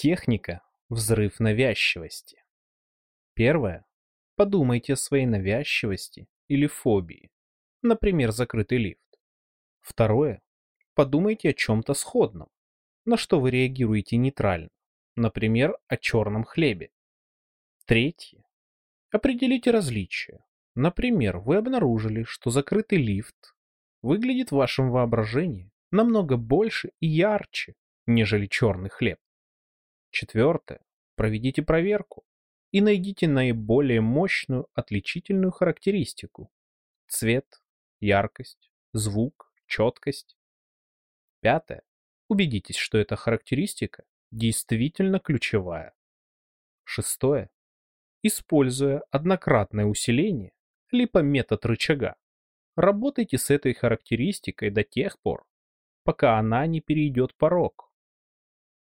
Техника «Взрыв навязчивости». Первое. Подумайте о своей навязчивости или фобии, например, закрытый лифт. Второе. Подумайте о чем-то сходном, на что вы реагируете нейтрально, например, о черном хлебе. Третье. Определите различия. Например, вы обнаружили, что закрытый лифт выглядит в вашем воображении намного больше и ярче, нежели черный хлеб. Четвертое. Проведите проверку и найдите наиболее мощную отличительную характеристику. Цвет, яркость, звук, четкость. Пятое. Убедитесь, что эта характеристика действительно ключевая. Шестое. Используя однократное усиление, либо метод рычага, работайте с этой характеристикой до тех пор, пока она не перейдет порог,